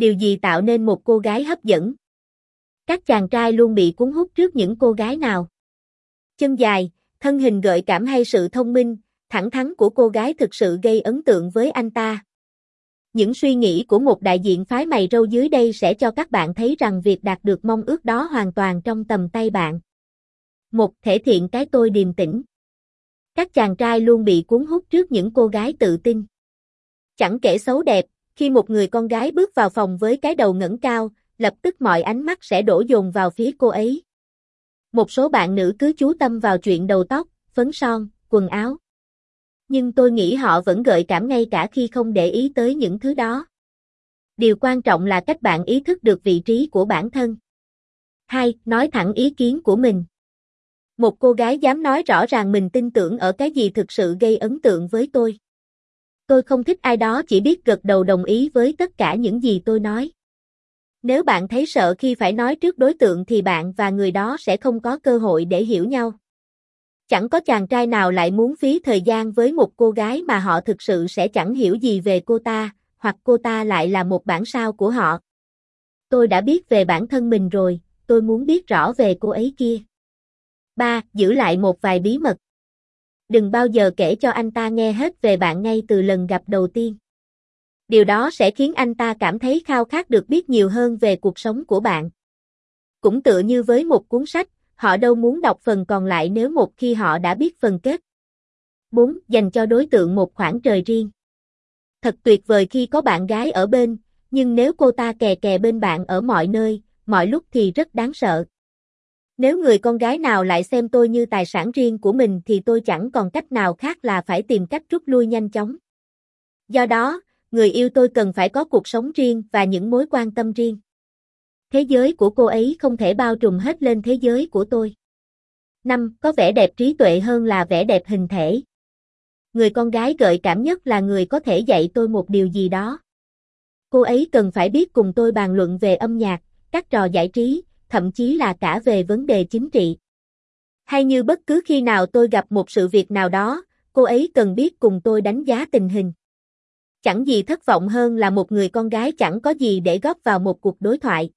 Điều gì tạo nên một cô gái hấp dẫn? Các chàng trai luôn bị cuốn hút trước những cô gái nào? Chân dài, thân hình gợi cảm hay sự thông minh, thẳng thắn của cô gái thực sự gây ấn tượng với anh ta. Những suy nghĩ của một đại diện phái mày râu dưới đây sẽ cho các bạn thấy rằng việc đạt được mong ước đó hoàn toàn trong tầm tay bạn. Một thể thiện cái tôi điềm tĩnh. Các chàng trai luôn bị cuốn hút trước những cô gái tự tin. Chẳng kể xấu đẹp, khi một người con gái bước vào phòng với cái đầu ngẩng cao, lập tức mọi ánh mắt sẽ đổ dồn vào phía cô ấy. Một số bạn nữ cứ chú tâm vào chuyện đầu tóc, phấn son, quần áo. Nhưng tôi nghĩ họ vẫn gợi cảm ngay cả khi không để ý tới những thứ đó. Điều quan trọng là cách bạn ý thức được vị trí của bản thân. 2. Nói thẳng ý kiến của mình. Một cô gái dám nói rõ ràng mình tin tưởng ở cái gì thực sự gây ấn tượng với tôi. Tôi không thích ai đó chỉ biết gật đầu đồng ý với tất cả những gì tôi nói. Nếu bạn thấy sợ khi phải nói trước đối tượng thì bạn và người đó sẽ không có cơ hội để hiểu nhau. Chẳng có chàng trai nào lại muốn phí thời gian với một cô gái mà họ thực sự sẽ chẳng hiểu gì về cô ta, hoặc cô ta lại là một bản sao của họ. Tôi đã biết về bản thân mình rồi, tôi muốn biết rõ về cô ấy kia. 3. Giữ lại một vài bí mật. Đừng bao giờ kể cho anh ta nghe hết về bạn ngay từ lần gặp đầu tiên. Điều đó sẽ khiến anh ta cảm thấy khao khát được biết nhiều hơn về cuộc sống của bạn. Cũng tựa như với một cuốn sách, họ đâu muốn đọc phần còn lại nếu một khi họ đã biết phần kết. 4. Dành cho đối tượng một khoảng trời riêng. Thật tuyệt vời khi có bạn gái ở bên, nhưng nếu cô ta kè kè bên bạn ở mọi nơi, mọi lúc thì rất đáng sợ. Nếu người con gái nào lại xem tôi như tài sản riêng của mình thì tôi chẳng còn cách nào khác là phải tìm cách rút lui nhanh chóng. Do đó, người yêu tôi cần phải có cuộc sống riêng và những mối quan tâm riêng. Thế giới của cô ấy không thể bao trùm hết lên thế giới của tôi. 5. Có vẻ đẹp trí tuệ hơn là vẻ đẹp hình thể. Người con gái gợi cảm nhất là người có thể dạy tôi một điều gì đó. Cô ấy cần phải biết cùng tôi bàn luận về âm nhạc, các trò giải trí, thậm chí là cả về vấn đề chính trị. Hay như bất cứ khi nào tôi gặp một sự việc nào đó, cô ấy cần biết cùng tôi đánh giá tình hình. Chẳng gì thất vọng hơn là một người con gái chẳng có gì để góp vào một cuộc đối thoại.